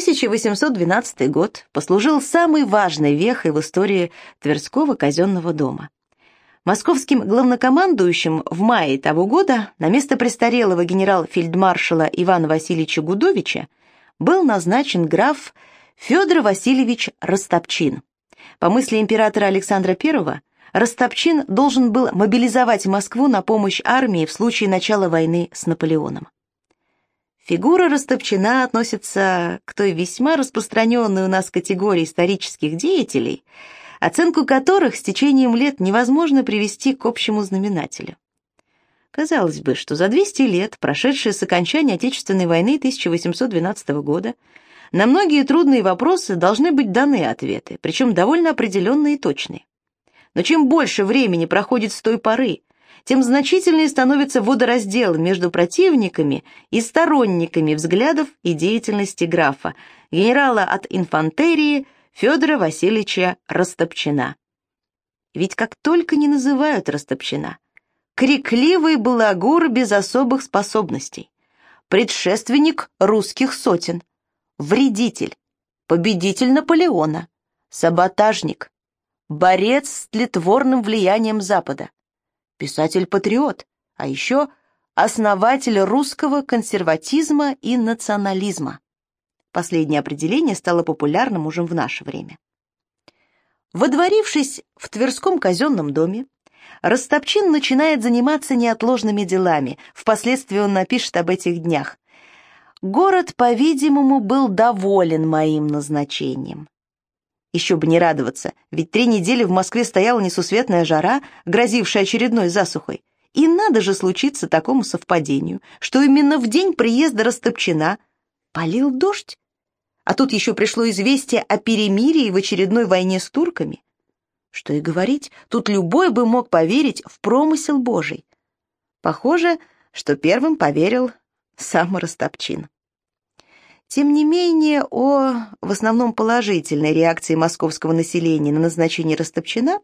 1812 год послужил самой важной вехой в истории Тверского казенного дома. Московским главнокомандующим в мае того года на место престарелого генерал-фельдмаршала Ивана Васильевича Гудовича был назначен граф Федор Васильевич Ростопчин. По мысли императора Александра I, Ростопчин должен был мобилизовать Москву на помощь армии в случае начала войны с Наполеоном. Фигура Ростопчина относится к той весьма распространенной у нас категории исторических деятелей, оценку которых с течением лет невозможно привести к общему знаменателю. Казалось бы, что за 200 лет, прошедшие с окончания Отечественной войны 1812 года, на многие трудные вопросы должны быть даны ответы, причем довольно определенные и точные. Но чем больше времени проходит с той поры, тем значительнее становится водораздел между противниками и сторонниками взглядов и деятельности графа, генерала от инфантерии Федора Васильевича Растопчина. Ведь как только не называют Растопчина, крикливый балагур без особых способностей, предшественник русских сотен, вредитель, победитель Наполеона, саботажник, борец с тлетворным влиянием Запада, писатель-патриот, а еще основатель русского консерватизма и национализма. Последнее определение стало популярным уже в наше время. Водворившись в Тверском казенном доме, Ростопчин начинает заниматься неотложными делами, впоследствии он напишет об этих днях. Город, по-видимому, был доволен моим назначением. Еще бы не радоваться, ведь три недели в Москве стояла несусветная жара, грозившая очередной засухой. И надо же случиться такому совпадению, что именно в день приезда Растопчина полил дождь. А тут еще пришло известие о перемирии в очередной войне с турками. Что и говорить, тут любой бы мог поверить в промысел Божий. Похоже, что первым поверил сам Растопчин. Тем не менее, о в основном положительной реакции московского населения на назначение Растопчина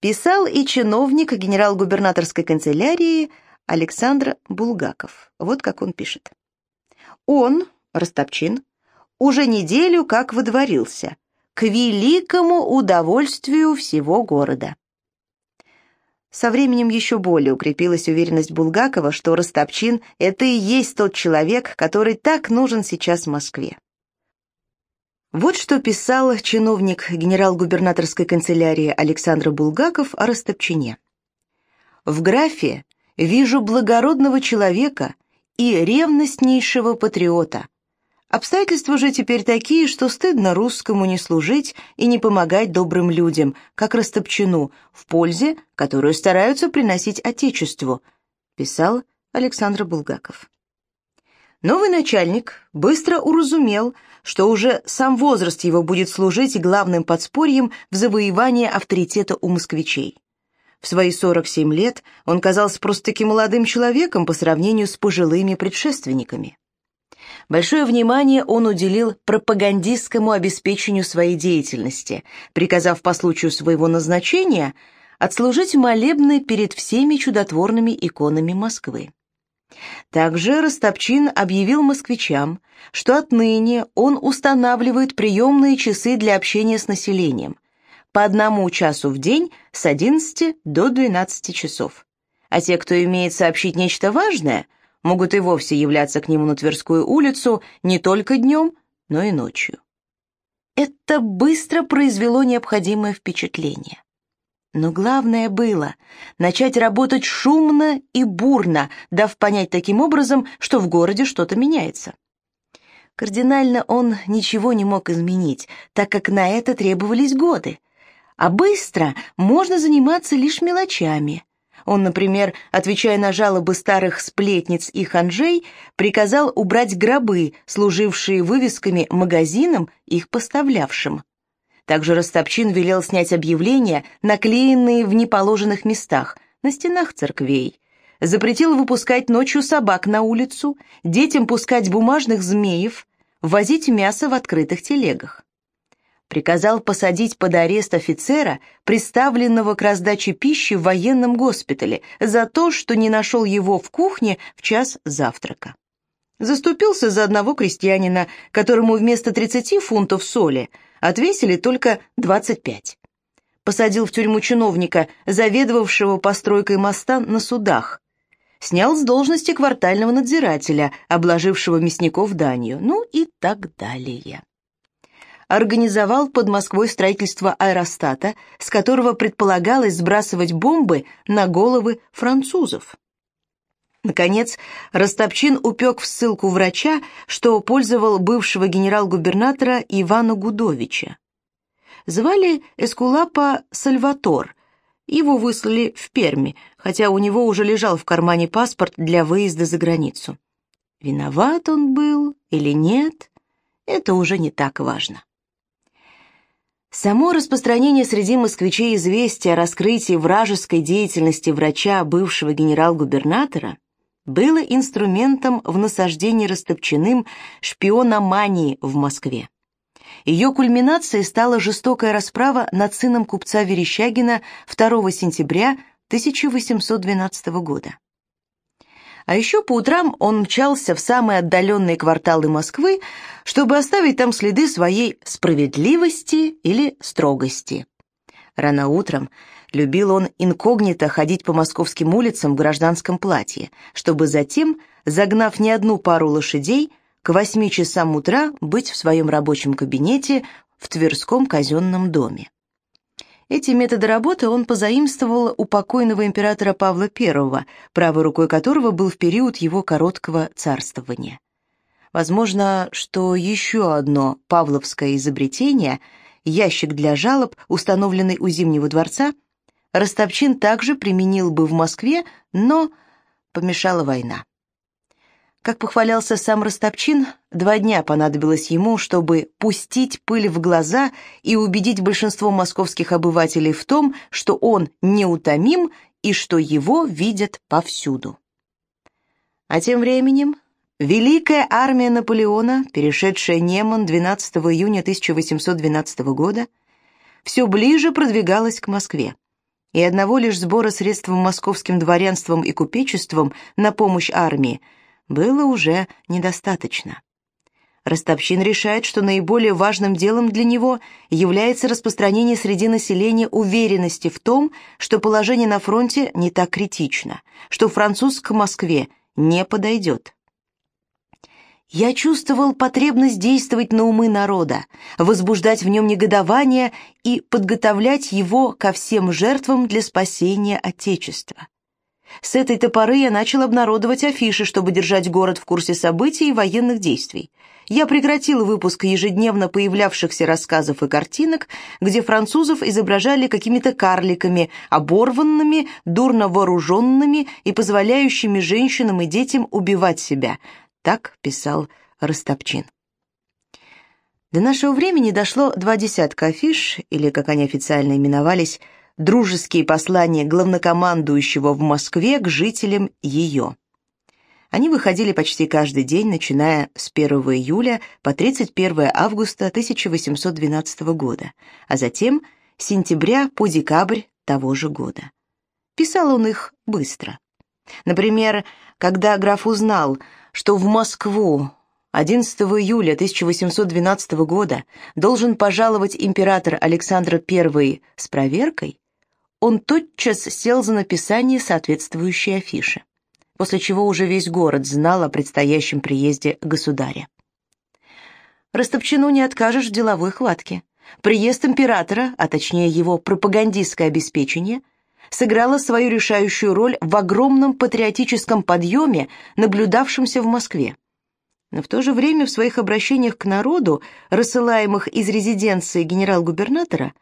писал и чиновник генерал-губернаторской канцелярии Александр Булгаков. Вот как он пишет. Он, Растопчин, уже неделю как выдворился, к великому удовольствию всего города. Со временем еще более укрепилась уверенность Булгакова, что Ростопчин – это и есть тот человек, который так нужен сейчас Москве. Вот что писал чиновник генерал-губернаторской канцелярии Александр Булгаков о Ростопчине. «В графе вижу благородного человека и ревностнейшего патриота, Обстоятельства же теперь такие, что стыдно русскому не служить и не помогать добрым людям, как Растопчину, в пользе, которую стараются приносить Отечеству, писал Александр Булгаков. Новый начальник быстро уразумел, что уже сам возраст его будет служить главным подспорьем в завоевании авторитета у москвичей. В свои 47 лет он казался просто-таки молодым человеком по сравнению с пожилыми предшественниками. Большое внимание он уделил пропагандистскому обеспечению своей деятельности, приказав по случаю своего назначения отслужить молебны перед всеми чудотворными иконами Москвы. Также Ростопчин объявил москвичам, что отныне он устанавливает приемные часы для общения с населением по одному часу в день с 11 до 12 часов. А те, кто имеет сообщить нечто важное, могут и вовсе являться к нему на Тверскую улицу не только днем, но и ночью. Это быстро произвело необходимое впечатление. Но главное было начать работать шумно и бурно, дав понять таким образом, что в городе что-то меняется. Кардинально он ничего не мог изменить, так как на это требовались годы. А быстро можно заниматься лишь мелочами, он, например, отвечая на жалобы старых сплетниц и ханжей, приказал убрать гробы, служившие вывесками магазинам, их поставлявшим. Также Ростопчин велел снять объявления, наклеенные в неположенных местах, на стенах церквей. Запретил выпускать ночью собак на улицу, детям пускать бумажных змеев, возить мясо в открытых телегах приказал посадить под арест офицера, представленного к раздаче пищи в военном госпитале, за то, что не нашел его в кухне в час завтрака. Заступился за одного крестьянина, которому вместо 30 фунтов соли отвесили только 25. Посадил в тюрьму чиновника, заведовавшего постройкой моста на судах. Снял с должности квартального надзирателя, обложившего мясников данью, ну и так далее организовал под Москвой строительство аэростата, с которого предполагалось сбрасывать бомбы на головы французов. Наконец, Растопчин упек в ссылку врача, что пользовал бывшего генерал-губернатора Ивана Гудовича. Звали Эскулапа Сальватор. Его выслали в Перми, хотя у него уже лежал в кармане паспорт для выезда за границу. Виноват он был или нет, это уже не так важно. Само распространение среди москвичей известия о раскрытии вражеской деятельности врача бывшего генерал-губернатора было инструментом в насаждении Растопчиным шпиономании в Москве. Ее кульминацией стала жестокая расправа над сыном купца Верещагина 2 сентября 1812 года. А еще по утрам он мчался в самые отдаленные кварталы Москвы, чтобы оставить там следы своей справедливости или строгости. Рано утром любил он инкогнито ходить по московским улицам в гражданском платье, чтобы затем, загнав не одну пару лошадей, к восьми часам утра быть в своем рабочем кабинете в Тверском казенном доме. Эти методы работы он позаимствовал у покойного императора Павла I, правой рукой которого был в период его короткого царствования. Возможно, что еще одно павловское изобретение, ящик для жалоб, установленный у Зимнего дворца, Ростопчин также применил бы в Москве, но помешала война. Как похвалялся сам Ростопчин, два дня понадобилось ему, чтобы пустить пыль в глаза и убедить большинство московских обывателей в том, что он неутомим и что его видят повсюду. А тем временем Великая армия Наполеона, перешедшая Неман 12 июня 1812 года, все ближе продвигалась к Москве, и одного лишь сбора средств московским дворянством и купечеством на помощь армии – было уже недостаточно. Ростовщин решает, что наиболее важным делом для него является распространение среди населения уверенности в том, что положение на фронте не так критично, что француз к Москве не подойдет. Я чувствовал потребность действовать на умы народа, возбуждать в нем негодование и подготовлять его ко всем жертвам для спасения Отечества. С этой-то поры я начал обнародовать афиши, чтобы держать город в курсе событий и военных действий. Я прекратил выпуск ежедневно появлявшихся рассказов и картинок, где французов изображали какими-то карликами, оборванными, дурно вооруженными и позволяющими женщинам и детям убивать себя. Так писал Растопчин. До нашего времени дошло два десятка афиш, или, как они официально именовались, дружеские послания главнокомандующего в Москве к жителям ее. Они выходили почти каждый день, начиная с 1 июля по 31 августа 1812 года, а затем с сентября по декабрь того же года. Писал он их быстро. Например, когда граф узнал, что в Москву 11 июля 1812 года должен пожаловать император Александр I с проверкой, он тотчас сел за написание соответствующей афиши, после чего уже весь город знал о предстоящем приезде государя. Растопчину не откажешь в деловой хватке. Приезд императора, а точнее его пропагандистское обеспечение, сыграло свою решающую роль в огромном патриотическом подъеме, наблюдавшемся в Москве. Но в то же время в своих обращениях к народу, рассылаемых из резиденции генерал-губернатора,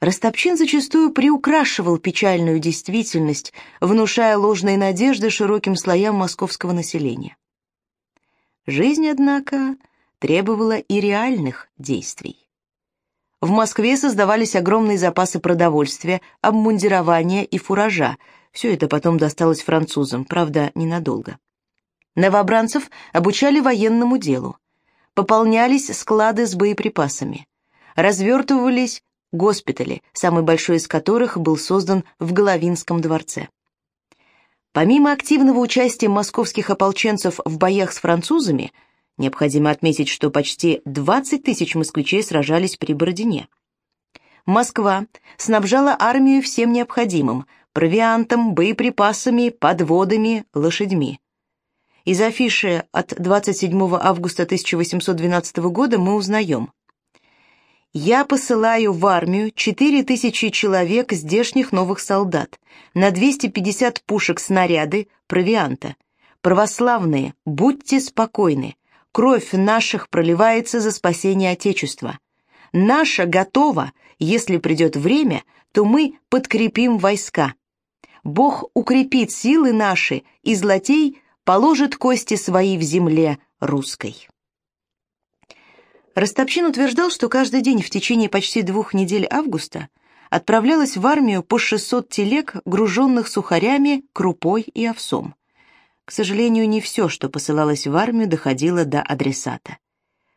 Растопчин зачастую приукрашивал печальную действительность, внушая ложные надежды широким слоям московского населения. Жизнь, однако, требовала и реальных действий. В Москве создавались огромные запасы продовольствия, обмундирования и фуража. Все это потом досталось французам, правда, ненадолго. Новобранцев обучали военному делу. Пополнялись склады с боеприпасами. Развертывались госпитали, самый большой из которых был создан в Головинском дворце. Помимо активного участия московских ополченцев в боях с французами, необходимо отметить, что почти 20 тысяч москвичей сражались при Бородине. Москва снабжала армию всем необходимым – провиантом, боеприпасами, подводами, лошадьми. Из афиши от 27 августа 1812 года мы узнаем. «Я посылаю в армию 4000 человек здешних новых солдат, на 250 пушек снаряды, провианта. Православные, будьте спокойны, кровь наших проливается за спасение Отечества. Наша готова, если придет время, то мы подкрепим войска. Бог укрепит силы наши, и злотей положит кости свои в земле русской. Ростопчин утверждал, что каждый день в течение почти двух недель августа отправлялось в армию по 600 телег, груженных сухарями, крупой и овсом. К сожалению, не все, что посылалось в армию, доходило до адресата.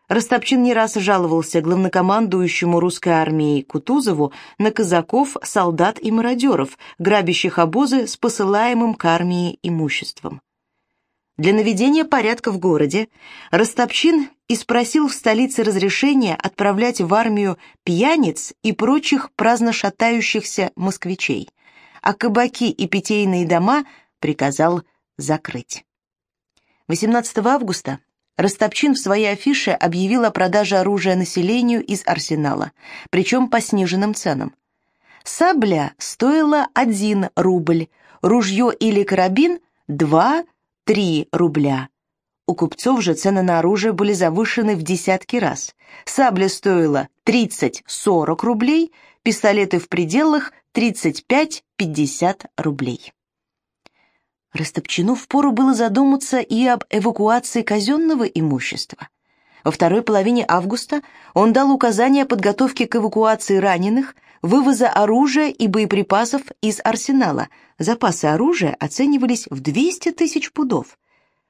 Ростопчин не раз жаловался главнокомандующему русской армией Кутузову на казаков, солдат и мародеров, грабящих обозы с посылаемым к армии имуществом. Для наведения порядка в городе Ростопчин и спросил в столице разрешения отправлять в армию пьяниц и прочих праздно шатающихся москвичей, а кабаки и питейные дома приказал закрыть. 18 августа Ростопчин в своей афише объявил о продаже оружия населению из арсенала, причем по сниженным ценам. Сабля стоила 1 рубль, ружье или карабин – 2 3 рубля. У купцов же цены на оружие были завышены в десятки раз. Сабля стоила 30-40 рублей, пистолеты в пределах 35-50 рублей. Растопчину впору было задуматься и об эвакуации казенного имущества. Во второй половине августа он дал указание о подготовке к эвакуации раненых, вывоза оружия и боеприпасов из арсенала. Запасы оружия оценивались в 200 тысяч пудов.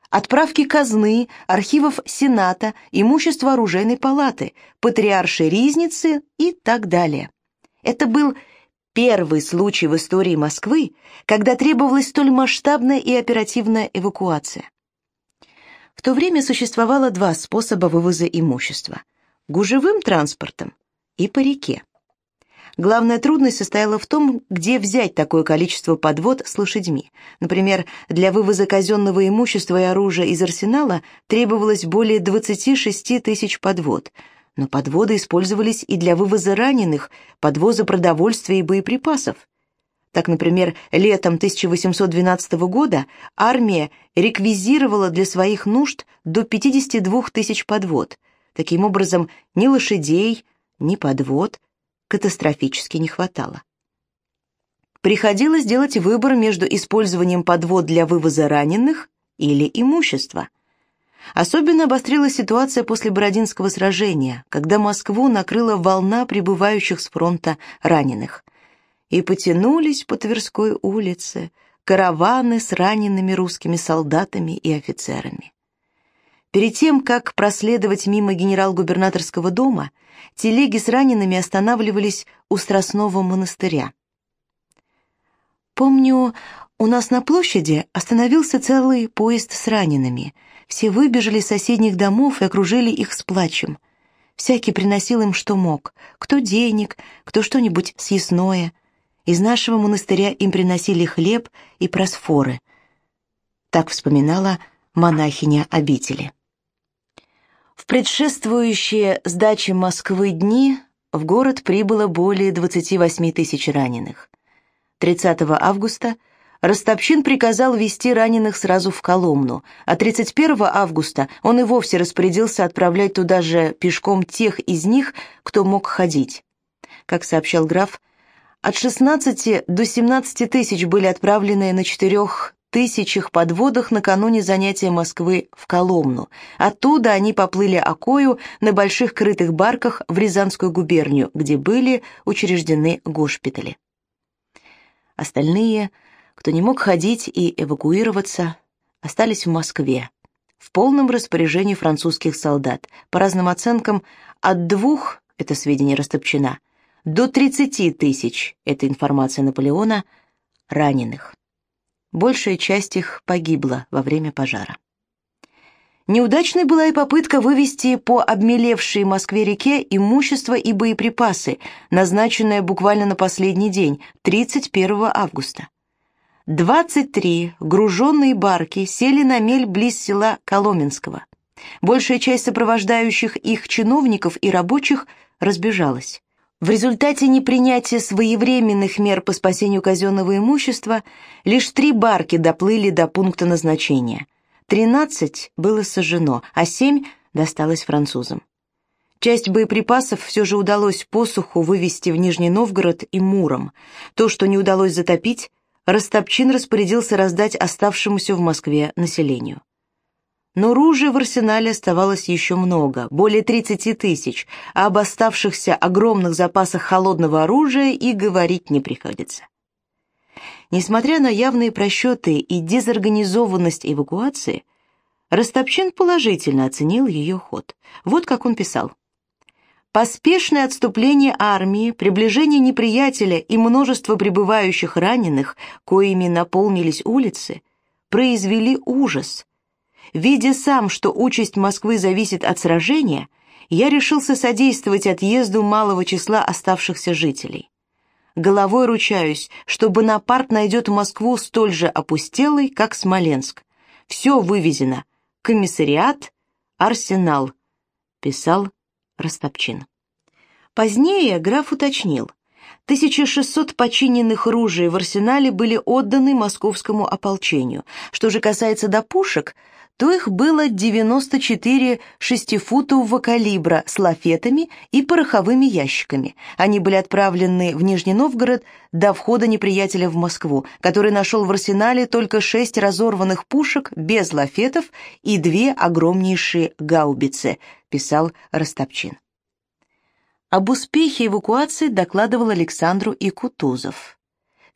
Отправки казны, архивов Сената, имущества оружейной палаты, патриаршей Ризницы и так далее. Это был первый случай в истории Москвы, когда требовалась столь масштабная и оперативная эвакуация. В то время существовало два способа вывоза имущества – гужевым транспортом и по реке. Главная трудность состояла в том, где взять такое количество подвод с лошадьми. Например, для вывоза казенного имущества и оружия из арсенала требовалось более 26 тысяч подвод, но подводы использовались и для вывоза раненых, подвоза продовольствия и боеприпасов. Так, например, летом 1812 года армия реквизировала для своих нужд до 52 тысяч подвод. Таким образом, ни лошадей, ни подвод катастрофически не хватало. Приходилось делать выбор между использованием подвод для вывоза раненых или имущества. Особенно обострилась ситуация после Бородинского сражения, когда Москву накрыла волна прибывающих с фронта раненых – и потянулись по Тверской улице караваны с ранеными русскими солдатами и офицерами. Перед тем, как проследовать мимо генерал-губернаторского дома, телеги с ранеными останавливались у Страстного монастыря. Помню, у нас на площади остановился целый поезд с ранеными. Все выбежали из соседних домов и окружили их с плачем. Всякий приносил им что мог, кто денег, кто что-нибудь съестное. Из нашего монастыря им приносили хлеб и просфоры. Так вспоминала монахиня обители. В предшествующие сдаче Москвы дни в город прибыло более 28 тысяч раненых. 30 августа Ростопчин приказал вести раненых сразу в Коломну, а 31 августа он и вовсе распорядился отправлять туда же пешком тех из них, кто мог ходить. Как сообщал граф, от 16 до 17 тысяч были отправлены на четырех тысячах подводах накануне занятия Москвы в Коломну. Оттуда они поплыли Окою на больших крытых барках в Рязанскую губернию, где были учреждены госпитали. Остальные, кто не мог ходить и эвакуироваться, остались в Москве, в полном распоряжении французских солдат, по разным оценкам, от двух, это сведения Растопчина, до 30 тысяч, это информация Наполеона, раненых. Большая часть их погибла во время пожара. Неудачной была и попытка вывести по обмелевшей Москве-реке имущество и боеприпасы, назначенное буквально на последний день, 31 августа. 23 груженные барки сели на мель близ села Коломенского. Большая часть сопровождающих их чиновников и рабочих разбежалась. В результате непринятия своевременных мер по спасению казенного имущества лишь три барки доплыли до пункта назначения – Тринадцать было сожжено, а семь досталось французам. Часть боеприпасов все же удалось посуху вывести в Нижний Новгород и Муром. То, что не удалось затопить, Растопчин распорядился раздать оставшемуся в Москве населению. Но оружия в арсенале оставалось еще много, более 30 тысяч, а об оставшихся огромных запасах холодного оружия и говорить не приходится. Несмотря на явные просчеты и дезорганизованность эвакуации, Растопчин положительно оценил ее ход. Вот как он писал. Поспешное отступление армии, приближение неприятеля и множество прибывающих раненых, коими наполнились улицы, произвели ужас. Видя сам, что участь Москвы зависит от сражения, я решился содействовать отъезду малого числа оставшихся жителей. Головой ручаюсь, что Бонапарт найдет Москву столь же опустелой, как Смоленск. Все вывезено. Комиссариат, арсенал, писал Растопчин. Позднее граф уточнил. 1600 починенных ружей в арсенале были отданы московскому ополчению. Что же касается до пушек, то их было 94 шестифутового калибра с лафетами и пороховыми ящиками. Они были отправлены в Нижний Новгород до входа неприятеля в Москву, который нашел в арсенале только шесть разорванных пушек без лафетов и две огромнейшие гаубицы, писал Ростопчин. Об успехе эвакуации докладывал Александру и Кутузов.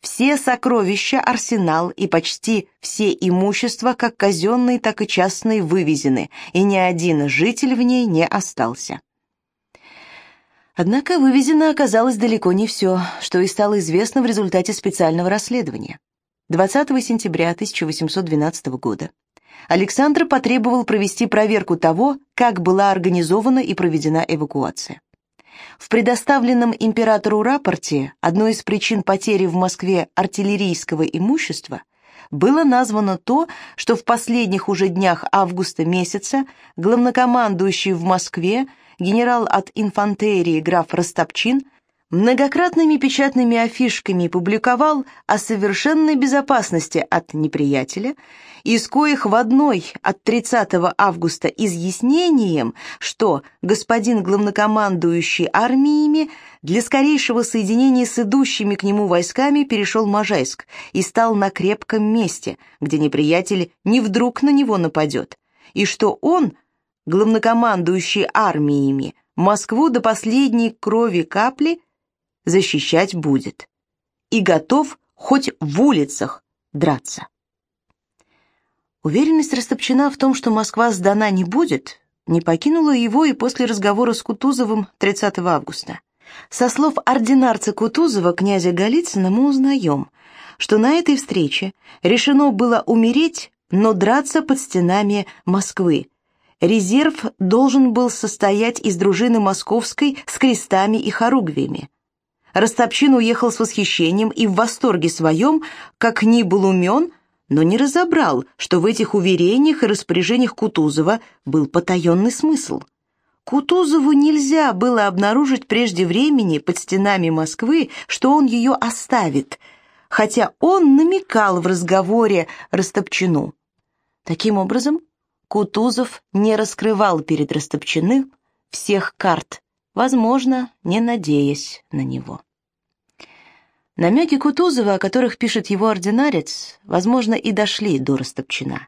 Все сокровища, арсенал и почти все имущества, как казенные, так и частные, вывезены, и ни один житель в ней не остался. Однако вывезено оказалось далеко не все, что и стало известно в результате специального расследования. 20 сентября 1812 года Александр потребовал провести проверку того, как была организована и проведена эвакуация. В предоставленном императору рапорте одной из причин потери в Москве артиллерийского имущества было названо то, что в последних уже днях августа месяца главнокомандующий в Москве генерал от инфантерии граф Растопчин многократными печатными афишками публиковал о совершенной безопасности от неприятеля, из коих в одной от 30 августа изъяснением, что господин главнокомандующий армиями для скорейшего соединения с идущими к нему войсками перешел Можайск и стал на крепком месте, где неприятель не вдруг на него нападет, и что он, главнокомандующий армиями, Москву до последней крови капли – защищать будет. И готов хоть в улицах драться. Уверенность растопчена в том, что Москва сдана не будет, не покинула его и после разговора с Кутузовым 30 августа. Со слов ординарца Кутузова, князя Голицына, мы узнаем, что на этой встрече решено было умереть, но драться под стенами Москвы. Резерв должен был состоять из дружины московской с крестами и хоругвями. Растопчин уехал с восхищением и в восторге своем, как ни был умен, но не разобрал, что в этих уверениях и распоряжениях Кутузова был потаенный смысл. Кутузову нельзя было обнаружить прежде времени под стенами Москвы, что он ее оставит, хотя он намекал в разговоре Растопчину. Таким образом, Кутузов не раскрывал перед Растопчиным всех карт, возможно, не надеясь на него. Намеки Кутузова, о которых пишет его ординарец, возможно, и дошли до Растопчина.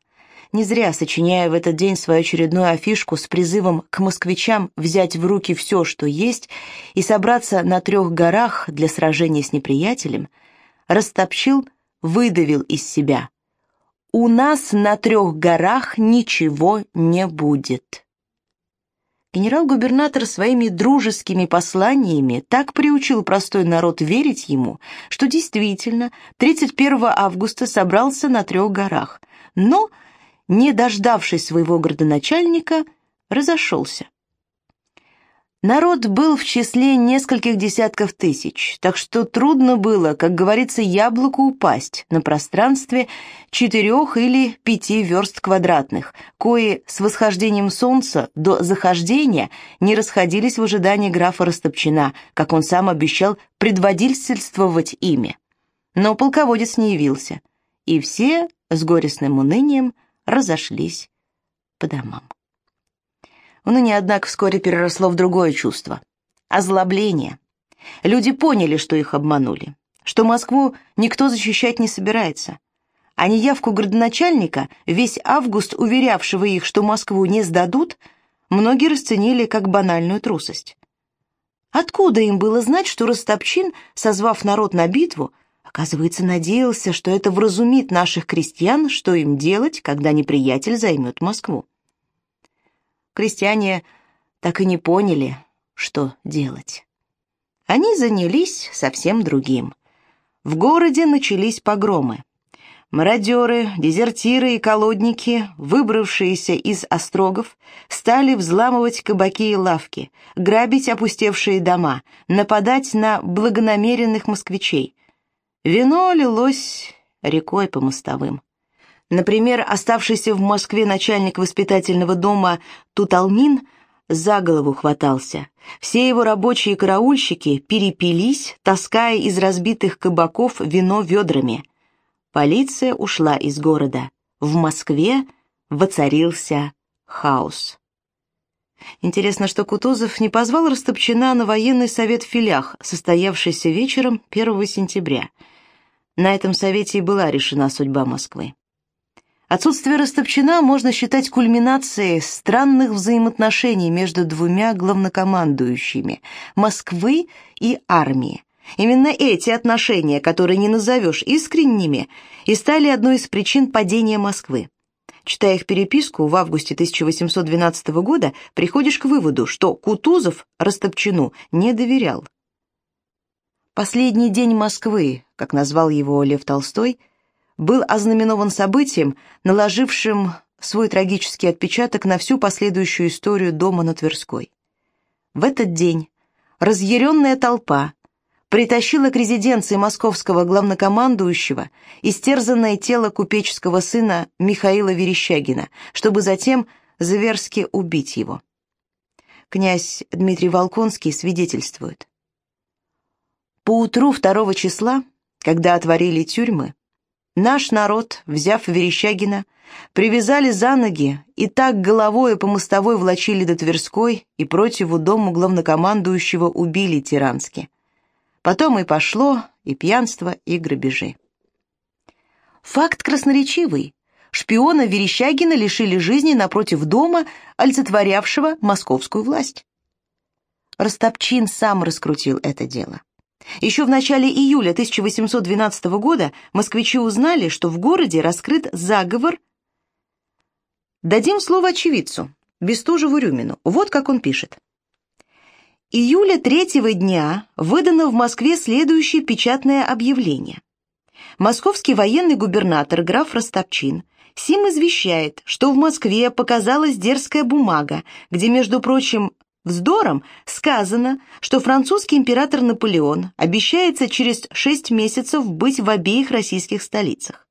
Не зря, сочиняя в этот день свою очередную афишку с призывом к москвичам взять в руки все, что есть, и собраться на трех горах для сражения с неприятелем, Растопчил выдавил из себя «У нас на трех горах ничего не будет». Генерал-губернатор своими дружескими посланиями так приучил простой народ верить ему, что действительно 31 августа собрался на трех горах, но, не дождавшись своего городоначальника, разошелся. Народ был в числе нескольких десятков тысяч, так что трудно было, как говорится, яблоку упасть на пространстве четырех или пяти верст квадратных, кои с восхождением солнца до захождения не расходились в ожидании графа Растопчина, как он сам обещал предводительствовать ими. Но полководец не явился, и все с горестным унынием разошлись по домам. Уныние, однако, вскоре переросло в другое чувство – озлобление. Люди поняли, что их обманули, что Москву никто защищать не собирается. А неявку градоначальника, весь август уверявшего их, что Москву не сдадут, многие расценили как банальную трусость. Откуда им было знать, что Ростопчин, созвав народ на битву, оказывается, надеялся, что это вразумит наших крестьян, что им делать, когда неприятель займет Москву? Крестьяне так и не поняли, что делать. Они занялись совсем другим. В городе начались погромы. Мародеры, дезертиры и колодники, выбравшиеся из острогов, стали взламывать кабаки и лавки, грабить опустевшие дома, нападать на благонамеренных москвичей. Вино лилось рекой по мостовым. Например, оставшийся в Москве начальник воспитательного дома Туталмин за голову хватался. Все его рабочие караульщики перепились, таская из разбитых кабаков вино ведрами. Полиция ушла из города. В Москве воцарился хаос. Интересно, что Кутузов не позвал Растопчина на военный совет в филях, состоявшийся вечером 1 сентября. На этом совете и была решена судьба Москвы. Отсутствие Ростовчина можно считать кульминацией странных взаимоотношений между двумя главнокомандующими – Москвы и армии. Именно эти отношения, которые не назовешь искренними, и стали одной из причин падения Москвы. Читая их переписку в августе 1812 года, приходишь к выводу, что Кутузов Ростопчину не доверял. «Последний день Москвы», как назвал его Лев Толстой – был ознаменован событием, наложившим свой трагический отпечаток на всю последующую историю дома на Тверской. В этот день разъяренная толпа притащила к резиденции московского главнокомандующего истерзанное тело купеческого сына Михаила Верещагина, чтобы затем зверски убить его. Князь Дмитрий Волконский свидетельствует. Поутру 2 числа, когда отворили тюрьмы, Наш народ, взяв Верещагина, привязали за ноги и так головой по мостовой влачили до Тверской и противу дому главнокомандующего убили тирански. Потом и пошло и пьянство, и грабежи. Факт красноречивый. Шпиона Верещагина лишили жизни напротив дома, олицетворявшего московскую власть. Ростопчин сам раскрутил это дело. Еще в начале июля 1812 года москвичи узнали, что в городе раскрыт заговор. Дадим слово очевидцу, Бестужеву Рюмину. Вот как он пишет. Июля третьего дня выдано в Москве следующее печатное объявление. Московский военный губернатор граф Ростопчин Сим извещает, что в Москве показалась дерзкая бумага, где, между прочим, Вздором сказано, что французский император Наполеон обещается через шесть месяцев быть в обеих российских столицах.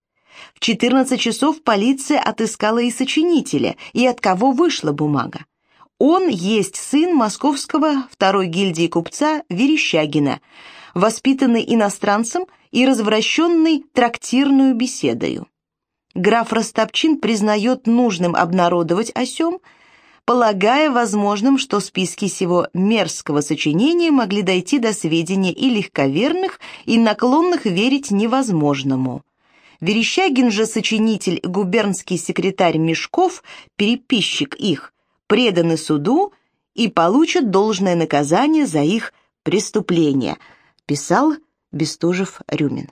В 14 часов полиция отыскала и сочинителя, и от кого вышла бумага. Он есть сын московского второй гильдии купца Верещагина, воспитанный иностранцем и развращенный трактирную беседою. Граф Ростопчин признает нужным обнародовать о сём, полагая возможным, что списки сего мерзкого сочинения могли дойти до сведения и легковерных, и наклонных верить невозможному. Верещагин же сочинитель, губернский секретарь Мешков, переписчик их, преданы суду и получат должное наказание за их преступление, писал Бестужев-Рюмин.